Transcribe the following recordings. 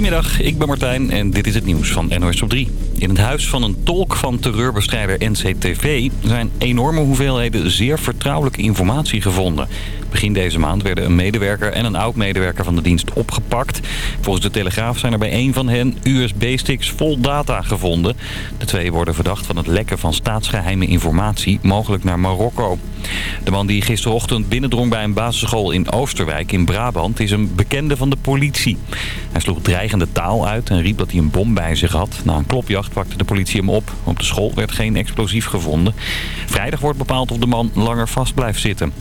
Goedemiddag, ik ben Martijn en dit is het nieuws van NOS op 3. In het huis van een tolk van terreurbestrijder NCTV zijn enorme hoeveelheden zeer vertrouwelijke informatie gevonden. Begin deze maand werden een medewerker en een oud-medewerker van de dienst opgepakt. Volgens de Telegraaf zijn er bij één van hen USB-sticks vol data gevonden. De twee worden verdacht van het lekken van staatsgeheime informatie, mogelijk naar Marokko. De man die gisterochtend binnendrong bij een basisschool in Oosterwijk in Brabant is een bekende van de politie. Hij sloeg dreigende taal uit en riep dat hij een bom bij zich had. Na een klopjacht pakte de politie hem op. Op de school werd geen explosief gevonden. Vrijdag wordt bepaald of de man langer vast blijft zitten.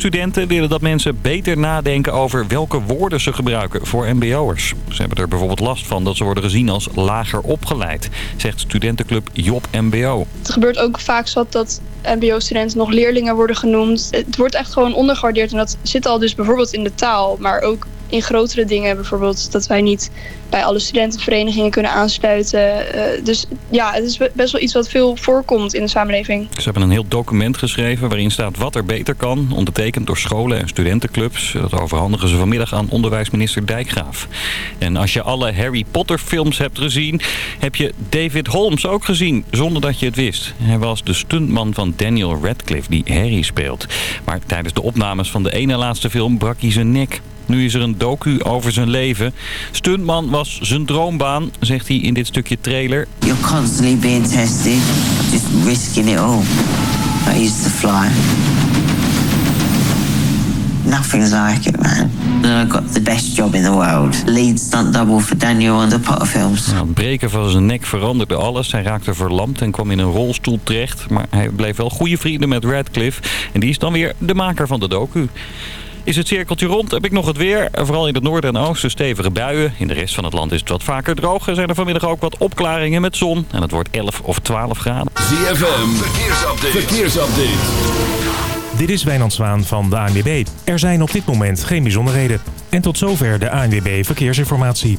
MBO-studenten willen dat mensen beter nadenken over welke woorden ze gebruiken voor MBO'ers. Ze hebben er bijvoorbeeld last van dat ze worden gezien als lager opgeleid, zegt studentenclub Job MBO. Het gebeurt ook vaak zat dat mbo-studenten nog leerlingen worden genoemd. Het wordt echt gewoon ondergewaardeerd en dat zit al dus bijvoorbeeld in de taal, maar ook in grotere dingen. Bijvoorbeeld dat wij niet bij alle studentenverenigingen kunnen aansluiten. Uh, dus ja, het is best wel iets wat veel voorkomt in de samenleving. Ze hebben een heel document geschreven waarin staat wat er beter kan. Ondertekend door scholen en studentenclubs. Dat overhandigen ze vanmiddag aan onderwijsminister Dijkgraaf. En als je alle Harry Potter films hebt gezien... heb je David Holmes ook gezien, zonder dat je het wist. Hij was de stuntman van Daniel Radcliffe die Harry speelt. Maar tijdens de opnames van de ene laatste film brak hij zijn nek. Nu is er een docu over zijn leven. Stuntman was zijn droombaan, zegt hij in dit stukje trailer. You're constantly being tested, just risking it all. I used to fly. Nothing's like it, man. And I got the best job in the world. Lead stunt double for Daniel on the Potter films. Nou, het breken van zijn nek veranderde alles. Hij raakte verlamd en kwam in een rolstoel terecht. Maar hij bleef wel goede vrienden met Radcliffe. En die is dan weer de maker van de docu. Is het cirkeltje rond, heb ik nog het weer. Vooral in het noorden en oosten stevige buien. In de rest van het land is het wat vaker droog. Er zijn er vanmiddag ook wat opklaringen met zon. En het wordt 11 of 12 graden. ZFM, verkeersupdate. verkeersupdate. Dit is Wijnand Zwaan van de ANWB. Er zijn op dit moment geen bijzonderheden. En tot zover de ANWB Verkeersinformatie.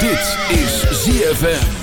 Dit is ZFM.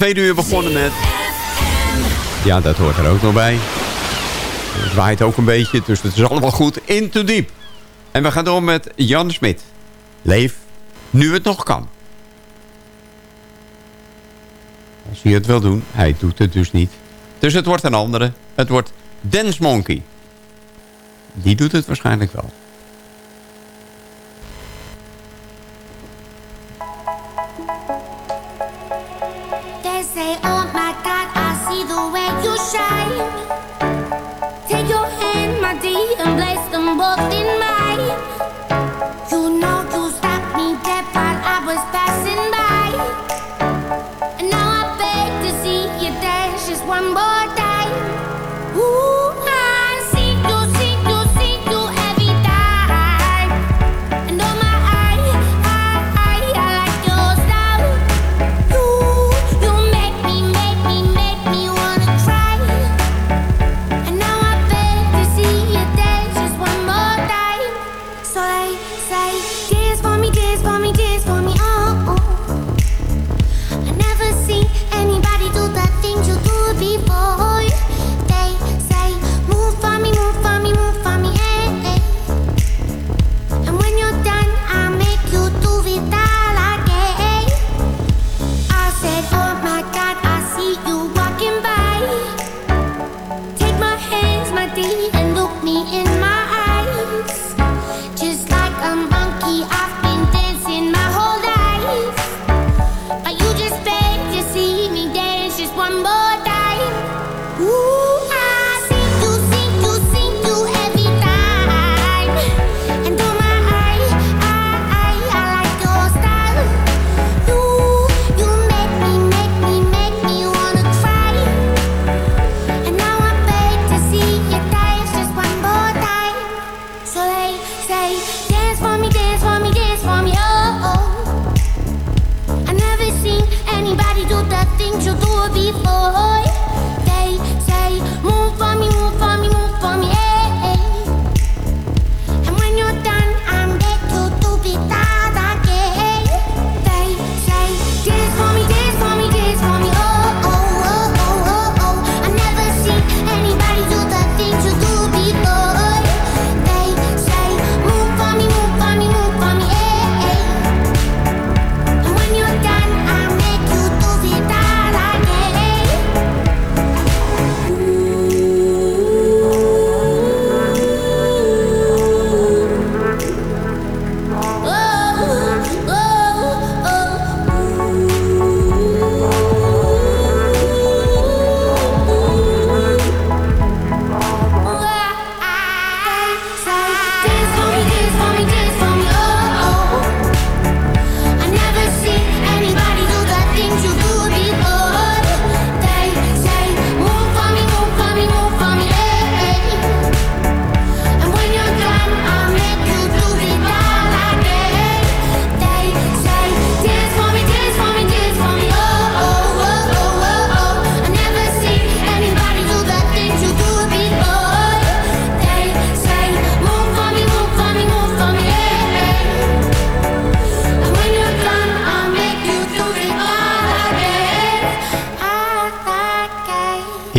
tweede uur begonnen met... Ja, dat hoort er ook nog bij. Het waait ook een beetje, dus het is allemaal goed. In te diep. En we gaan door met Jan Smit. Leef, nu het nog kan. Als hij het wil doen, hij doet het dus niet. Dus het wordt een andere. Het wordt Dance Monkey. Die doet het waarschijnlijk wel.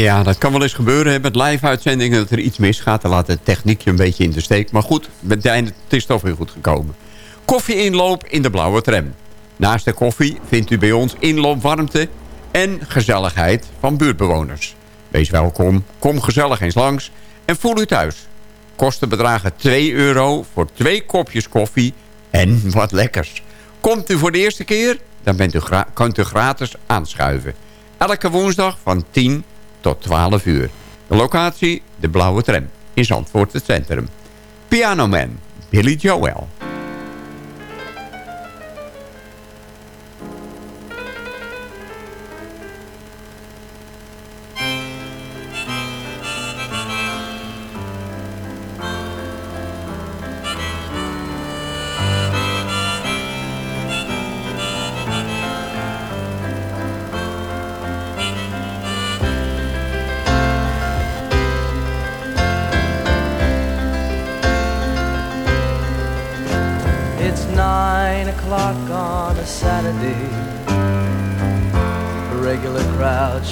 Ja, dat kan wel eens gebeuren hè, met live-uitzendingen... dat er iets misgaat. Dan laat de techniek je een beetje in de steek. Maar goed, met het is toch weer goed gekomen. Koffieinloop in de blauwe tram. Naast de koffie vindt u bij ons inloopwarmte en gezelligheid van buurtbewoners. Wees welkom, kom gezellig eens langs en voel u thuis. Kosten bedragen 2 euro voor twee kopjes koffie en wat lekkers. Komt u voor de eerste keer, dan bent u kunt u gratis aanschuiven. Elke woensdag van 10 tot 12 uur. De locatie, de Blauwe Tram, in Zandvoort het centrum. Pianoman, Billy Joel.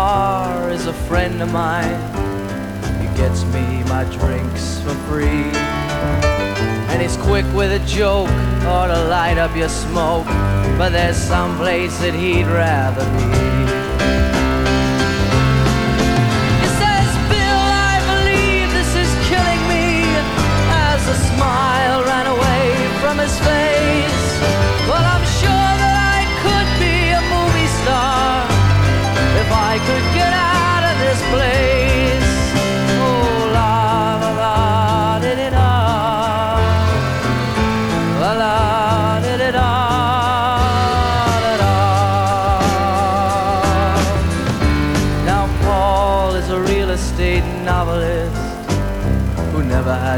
Bar is a friend of mine. He gets me my drinks for free. And he's quick with a joke or to light up your smoke. But there's some place that he'd rather be. He says, Bill, I believe this is killing me. As a smile ran away from his face. Well,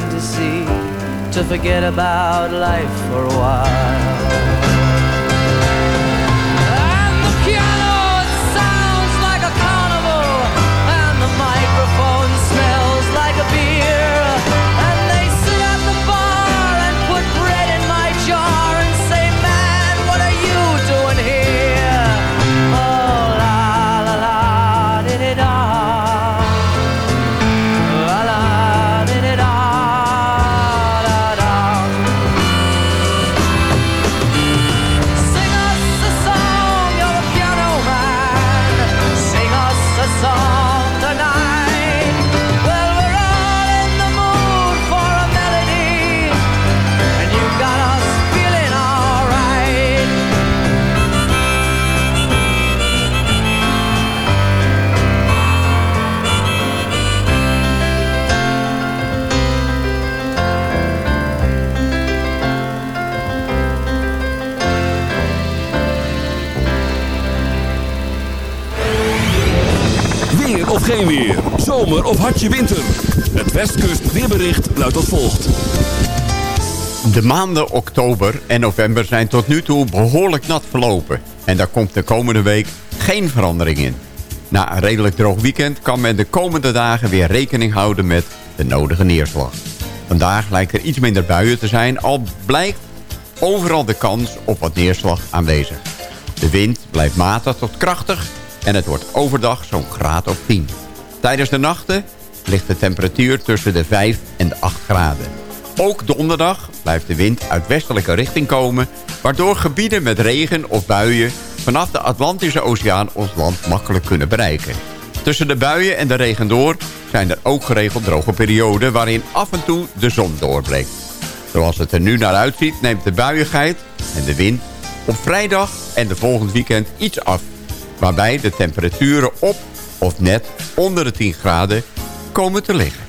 To see. to forget about life for a while. Zomer of hartje winter. Het Westkust weerbericht luidt als volgt. De maanden oktober en november zijn tot nu toe behoorlijk nat verlopen. En daar komt de komende week geen verandering in. Na een redelijk droog weekend kan men de komende dagen weer rekening houden met de nodige neerslag. Vandaag lijkt er iets minder buien te zijn, al blijkt overal de kans op wat neerslag aanwezig. De wind blijft matig tot krachtig en het wordt overdag zo'n graad of 10. Tijdens de nachten ligt de temperatuur tussen de 5 en de 8 graden. Ook donderdag blijft de wind uit westelijke richting komen... waardoor gebieden met regen of buien vanaf de Atlantische Oceaan ons land makkelijk kunnen bereiken. Tussen de buien en de regen door zijn er ook geregeld droge perioden... waarin af en toe de zon doorbreekt. Zoals het er nu naar uitziet neemt de buiigheid en de wind op vrijdag en de volgend weekend iets af. Waarbij de temperaturen op of net onder de 10 graden komen te liggen.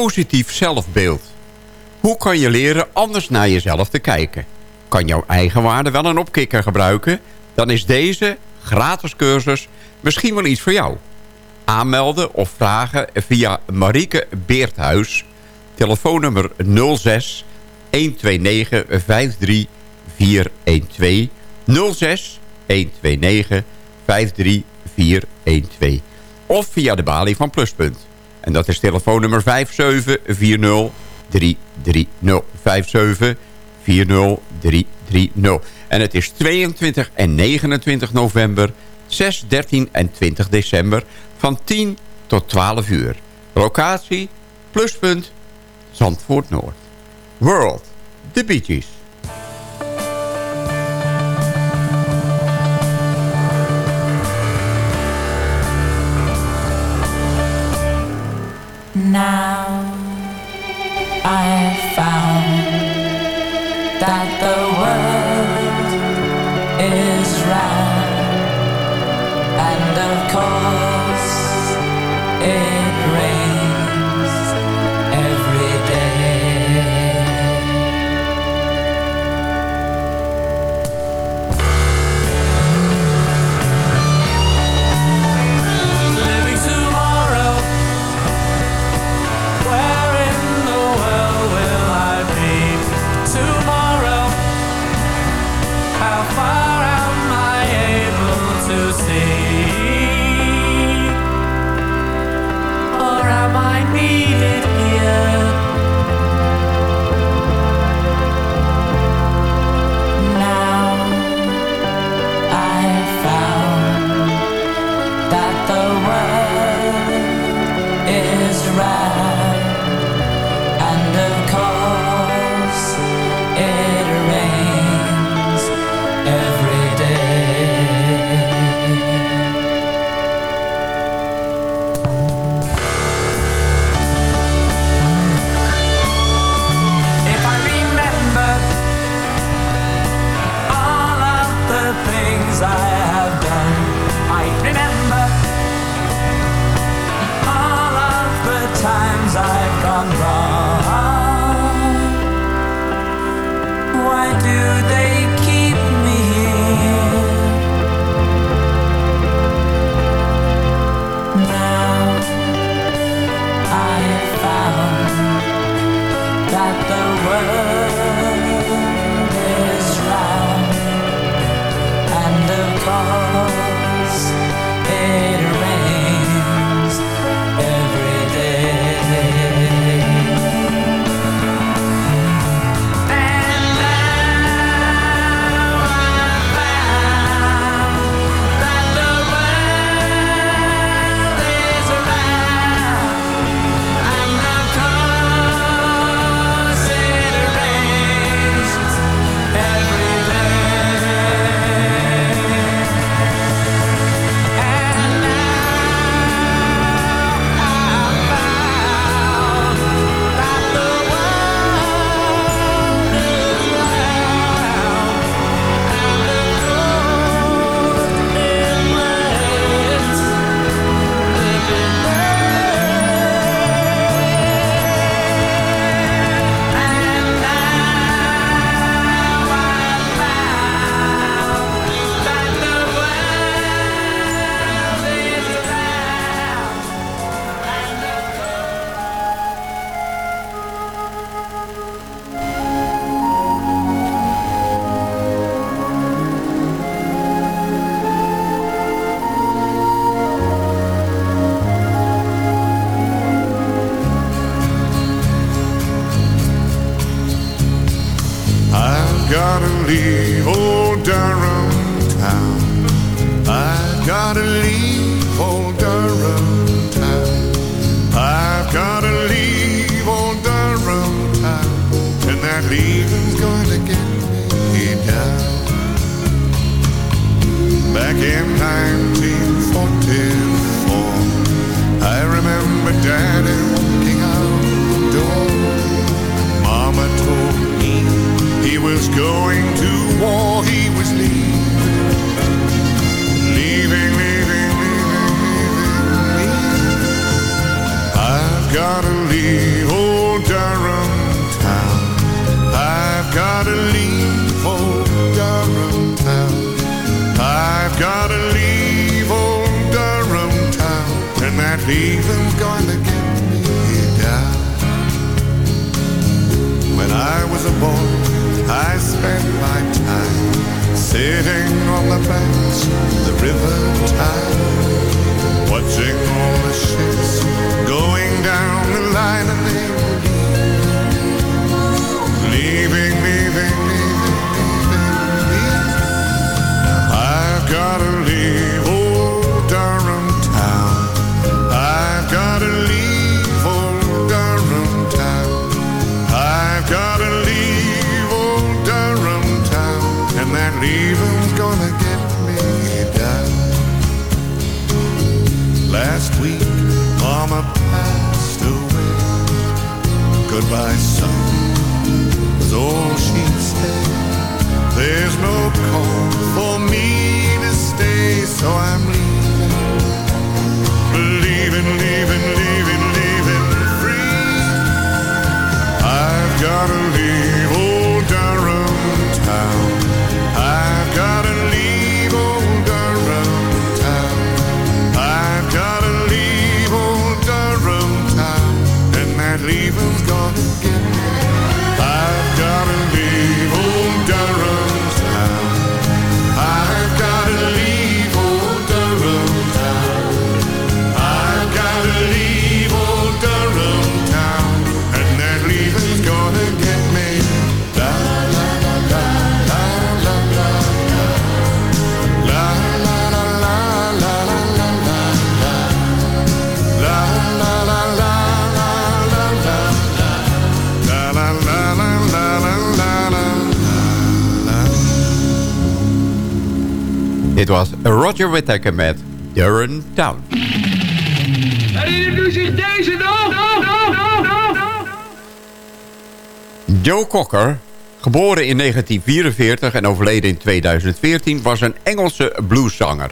positief zelfbeeld. Hoe kan je leren anders naar jezelf te kijken? Kan jouw eigenwaarde wel een opkikker gebruiken? Dan is deze gratis cursus misschien wel iets voor jou. Aanmelden of vragen via Marieke Beerthuis. Telefoonnummer 06 129 53 412 06 129 53412 of via de balie van Pluspunt. En dat is telefoonnummer 5740330. 5740330. En het is 22 en 29 november, 6, 13 en 20 december van 10 tot 12 uur. Locatie, pluspunt, Zandvoort Noord. World, de Beaches. Right. Dit was Roger Whittaker met Durham Town. En nu zich deze nog? Joe Cocker, geboren in 1944 en overleden in 2014... was een Engelse blueszanger.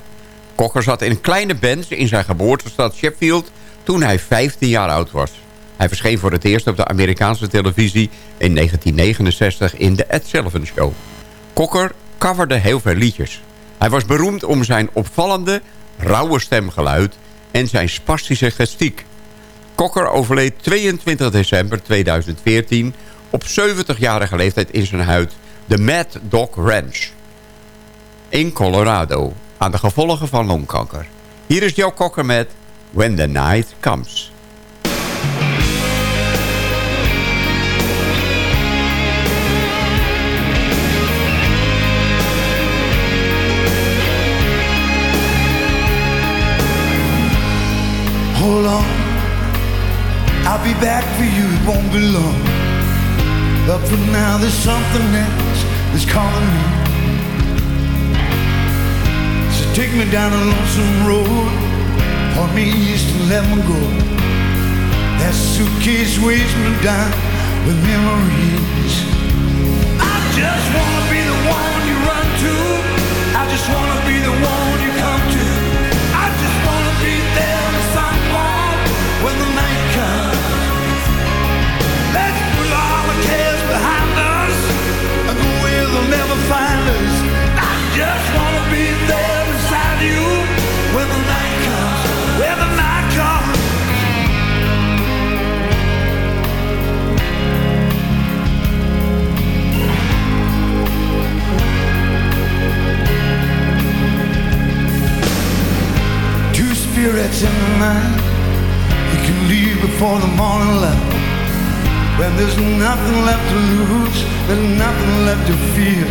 Cocker zat in kleine bands in zijn geboortestad Sheffield... toen hij 15 jaar oud was. Hij verscheen voor het eerst op de Amerikaanse televisie... in 1969 in The Ed Sullivan Show. Cocker coverde heel veel liedjes. Hij was beroemd om zijn opvallende, rauwe stemgeluid... en zijn spastische gestiek. Cocker overleed 22 december 2014 op 70-jarige leeftijd in zijn huid... de Mad Dog Ranch in Colorado... aan de gevolgen van longkanker. Hier is Joe Cocker met When the Night Comes. I'll be back for you, it won't be long. But for now, there's something else that's calling me. So take me down a lonesome road, point me east and let me go. That suitcase weighs me down with memories. I just wanna be the one you run to. I just wanna be the one you never find us. I just wanna be there beside you when the night comes. When the night comes. Two spirits in the night. You can leave before the morning light. When there's nothing left to lose, there's nothing left to fear.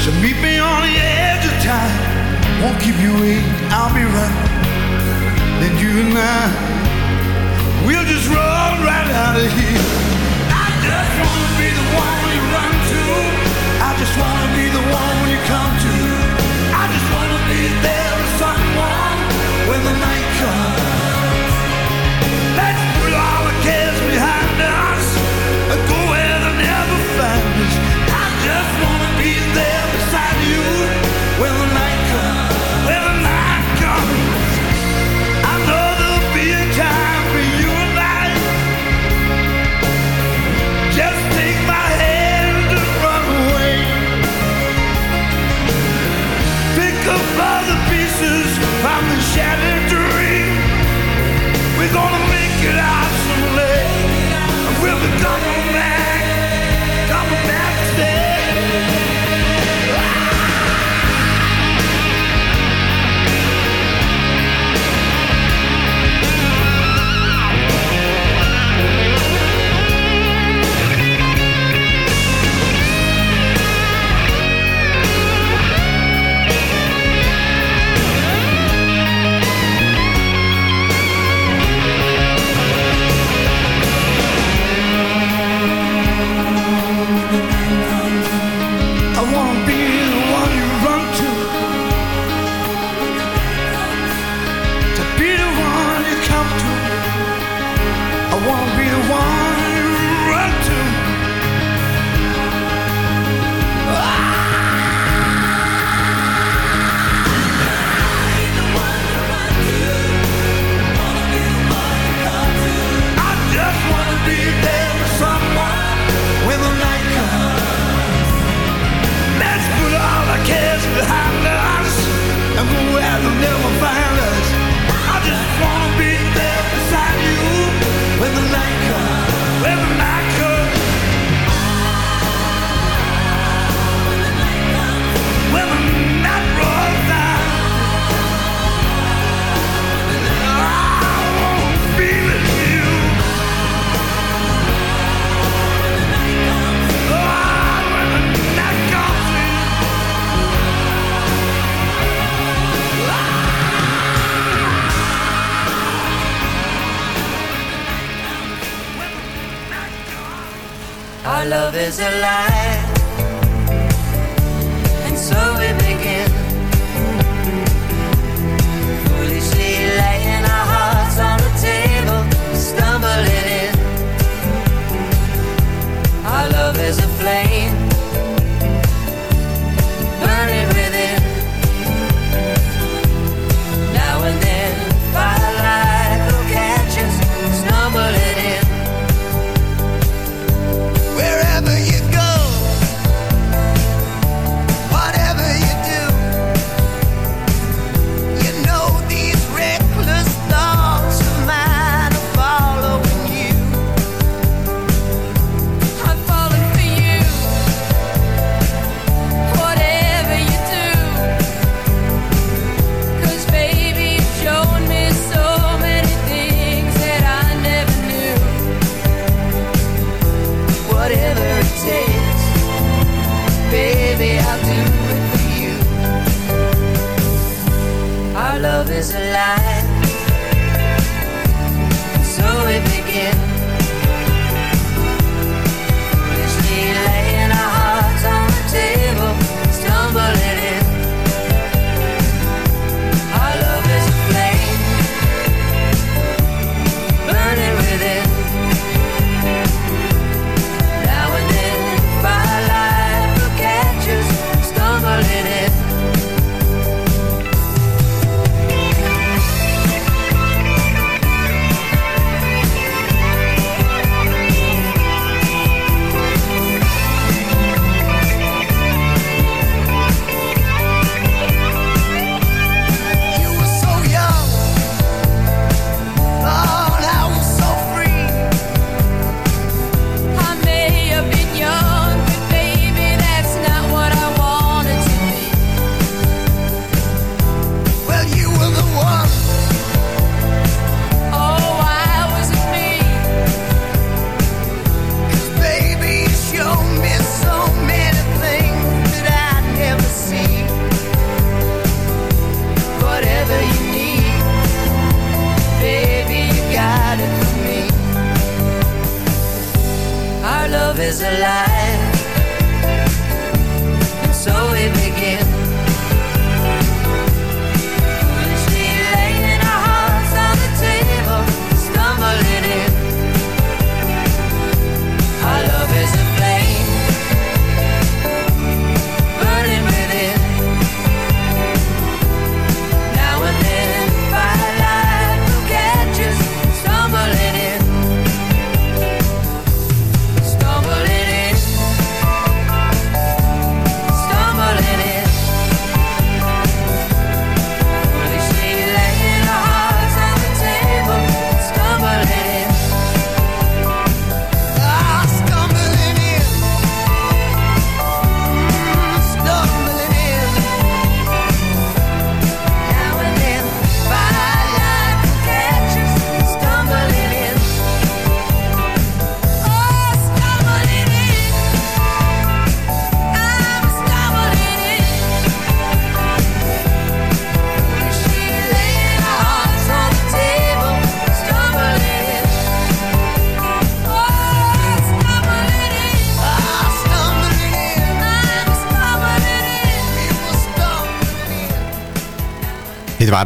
So meet me on the edge of time. Won't keep you waiting, I'll be right. Then you and I, we'll just roll right out of here. I just wanna be the one you run to. I just wanna be the one you come to. Another is alive is a lie.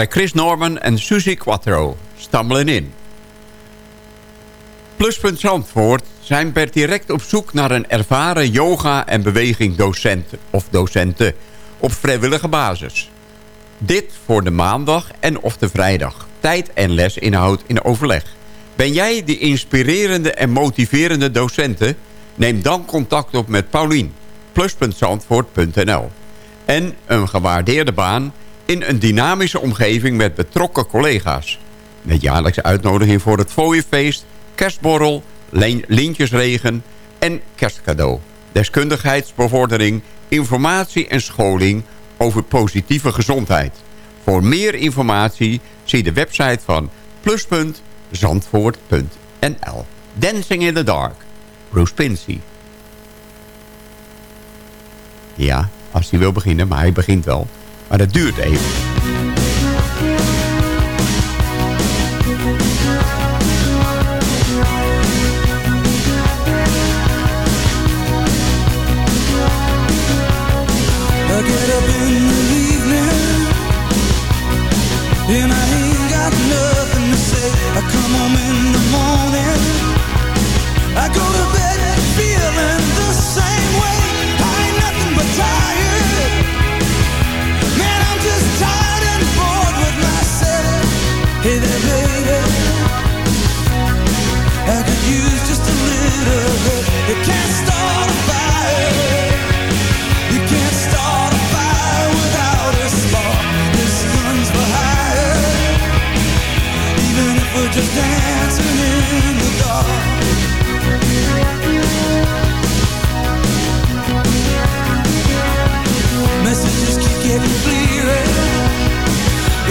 Chris Norman en Suzy Quattro, Stammelen In. Pluspunt Zandvoort zijn per direct op zoek naar een ervaren yoga- en bewegingdocent of docenten op vrijwillige basis. Dit voor de maandag en of de vrijdag. Tijd en lesinhoud in overleg. Ben jij de inspirerende en motiverende docenten? Neem dan contact op met Paulien. Plus.zandvoort.nl En een gewaardeerde baan in een dynamische omgeving met betrokken collega's. Met jaarlijkse uitnodiging voor het fooienfeest, kerstborrel, lintjesregen en kerstcadeau. Deskundigheidsbevordering, informatie en scholing over positieve gezondheid. Voor meer informatie zie de website van plus.zandvoort.nl. Dancing in the Dark, Bruce Pinsey. Ja, als hij wil beginnen, maar hij begint wel. Maar dat duurt even.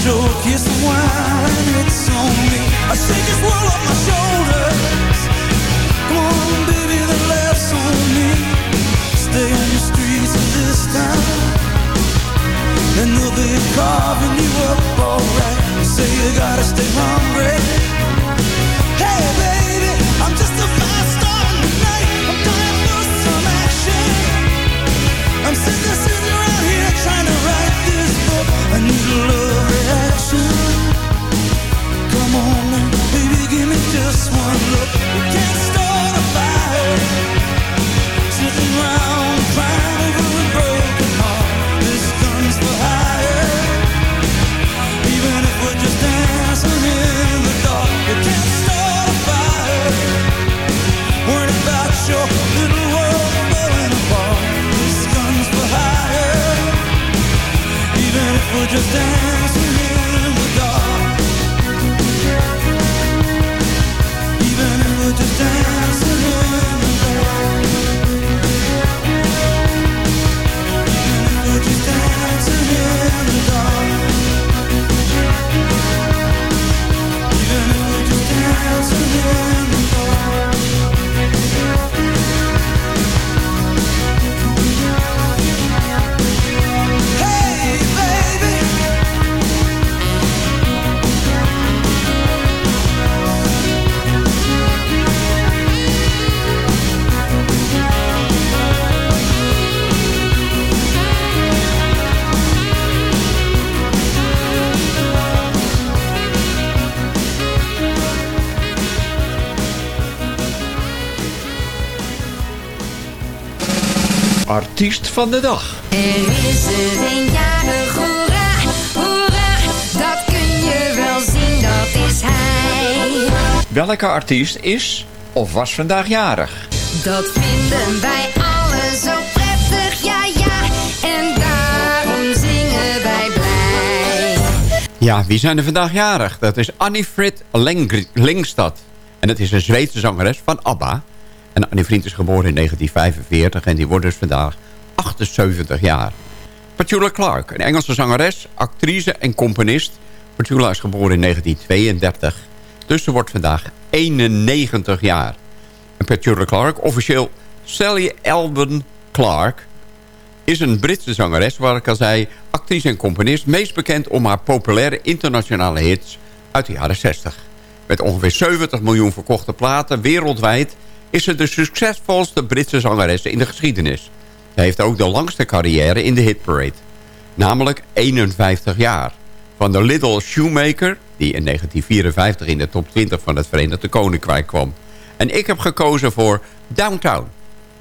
Joke, yes, the wine, it's on me. I shake this world off my shoulders. Come on, baby, the laughs on me. Stay on the streets of this town. And they'll be carving you up alright. Say you gotta stay hungry. Just dancing Artiest van de dag. Er is er een jarig, hoera, hoera, dat kun je wel zien, dat is hij. Welke artiest is of was vandaag jarig? Dat vinden wij allen zo prettig, ja ja, en daarom zingen wij blij. Ja, wie zijn er vandaag jarig? Dat is Annie Frid Leng Lingstad. En dat is een Zweedse zangeres van ABBA. En Annie Vriend is geboren in 1945 en die wordt dus vandaag 78 jaar. Petula Clark, een Engelse zangeres, actrice en componist. Petula is geboren in 1932. Dus ze wordt vandaag 91 jaar. En Petula Clark, officieel Sally Elben Clark... is een Britse zangeres, waar ik al zei... actrice en componist, meest bekend om haar populaire internationale hits... uit de jaren 60. Met ongeveer 70 miljoen verkochte platen wereldwijd... is ze de succesvolste Britse zangeres in de geschiedenis. Ze heeft ook de langste carrière in de hitparade. Namelijk 51 jaar. Van de Little Shoemaker, die in 1954 in de top 20 van het Verenigde Koninkrijk kwam. En ik heb gekozen voor Downtown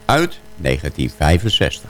uit 1965.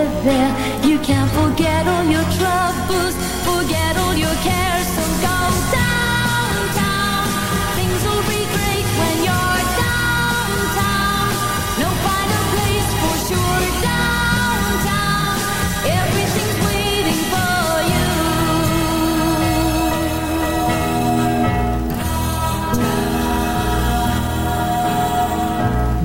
there. You can't forget all your troubles, forget all your cares.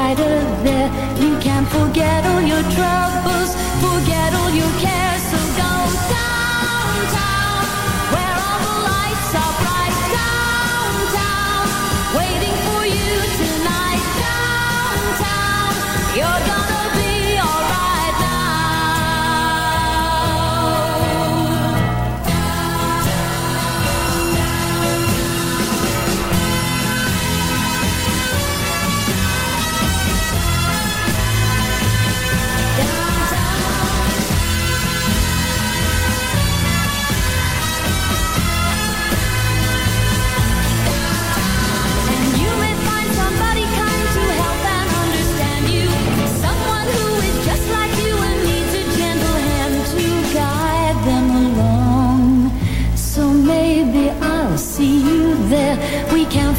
brighter there. You can't forget all your troubles, forget all your cares, so don't. there. We can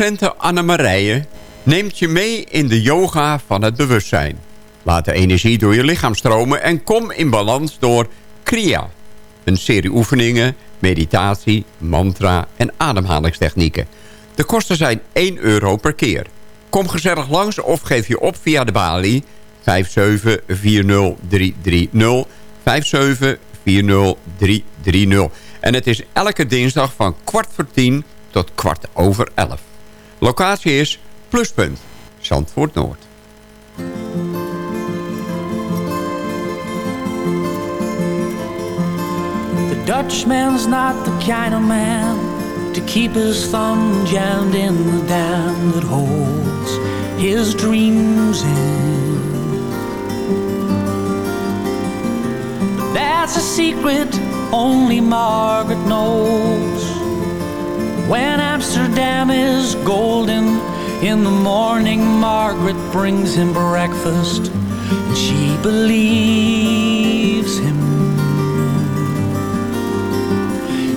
Docente Annemarije neemt je mee in de yoga van het bewustzijn. Laat de energie door je lichaam stromen en kom in balans door Kriya. Een serie oefeningen, meditatie, mantra en ademhalingstechnieken. De kosten zijn 1 euro per keer. Kom gezellig langs of geef je op via de balie 5740330 5740330. En het is elke dinsdag van kwart voor tien tot kwart over elf. Locatie is Pluspunt, Zandvoort Noord. The Dutchman's not the kind of man to keep his thumb jammed in the dam that holds his dreams in. That's a secret only Margaret knows. When Amsterdam is golden in the morning, Margaret brings him breakfast and she believes him.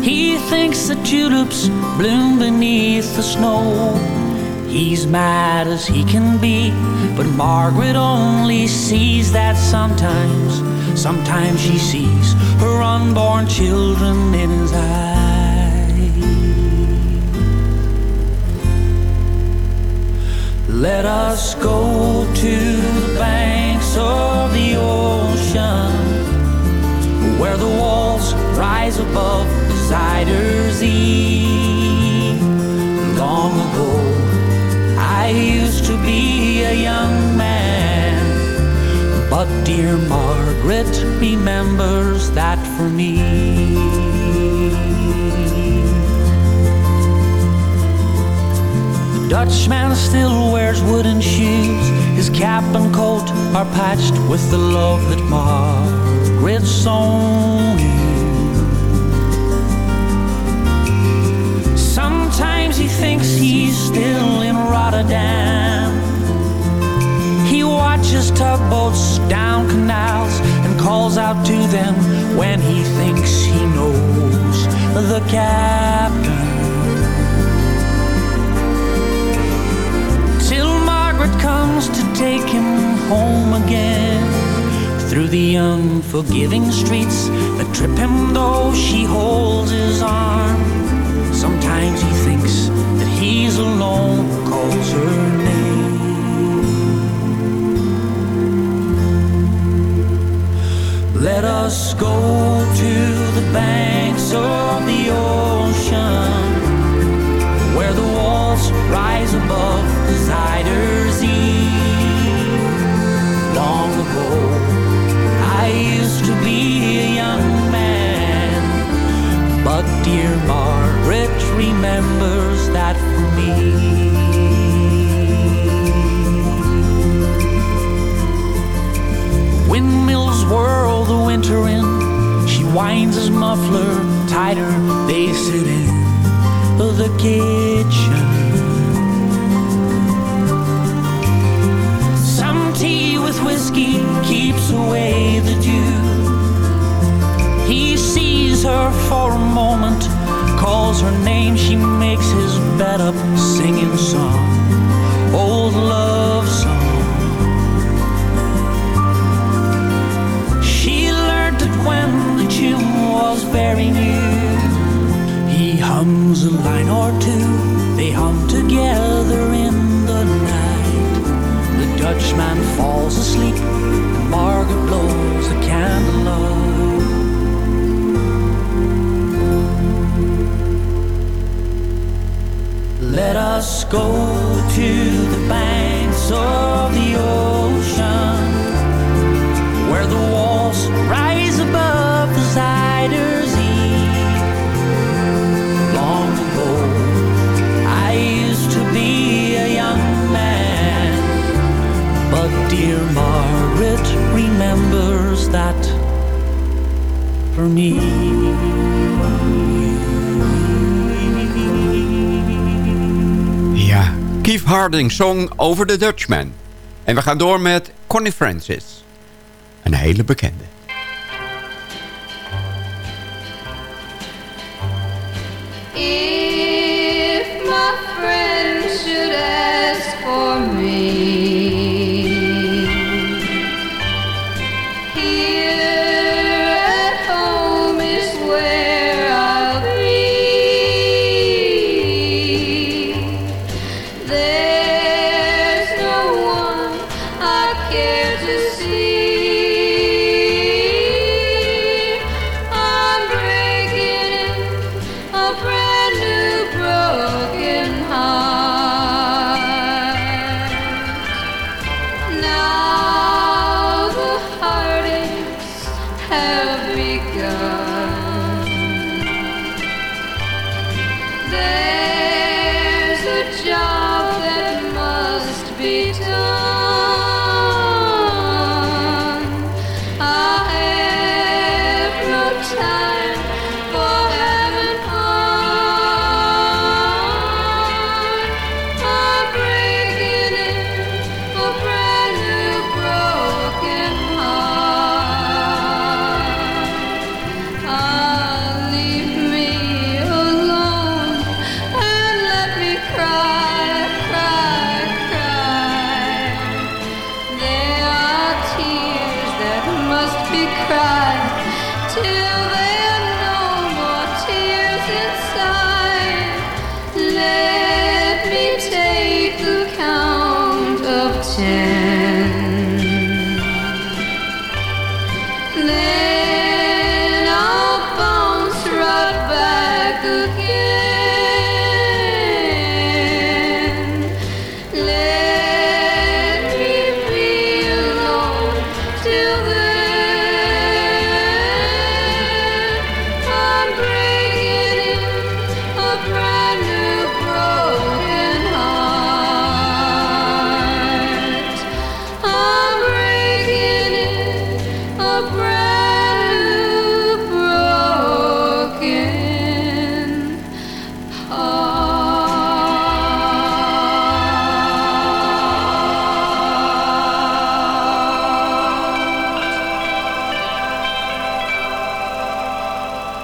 He thinks the tulips bloom beneath the snow. He's mad as he can be, but Margaret only sees that sometimes. Sometimes she sees her unborn children in his eyes. Let us go to the banks of the ocean where the walls rise above the Zuiderzee. Long ago, I used to be a young man, but dear Margaret remembers that for me. Dutchman still wears wooden shoes. His cap and coat are patched with the love that Margaret him. Sometimes he thinks he's still in Rotterdam. He watches tugboats down canals and calls out to them when he thinks he knows the captain. Margaret comes to take him home again. Through the unforgiving streets that trip him though she holds his arm. Sometimes he thinks that he's alone, calls her name. Let us go to the banks of the ocean where the walls rise above the Zuiderzee. Song over The Dutchman. En we gaan door met Connie Francis. Een hele bekende.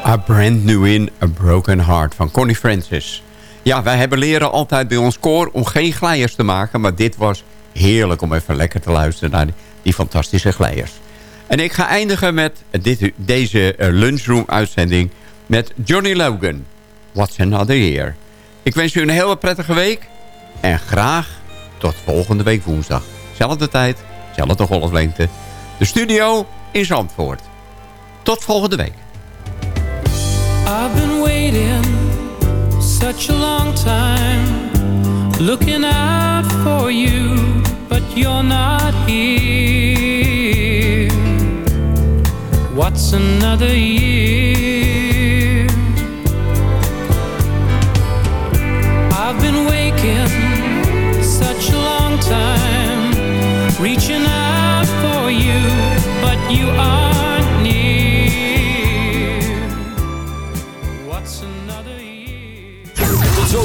A Brand New In, A Broken Heart van Connie Francis. Ja, wij hebben leren altijd bij ons koor om geen glijers te maken... maar dit was heerlijk om even lekker te luisteren naar die, fantastische glijers. En ik ga eindigen met dit, deze eh, lunchroom-uitzending met Johnny Logan. What's Another Year. Ik wens u een hele prettige week en graag tot volgende week woensdag. Zelfde tijd, zelfde golflengte. De studio in Zandvoort. Tot volgende week. I've been waiting such a long time, looking out for you, but you're not here. What's another year?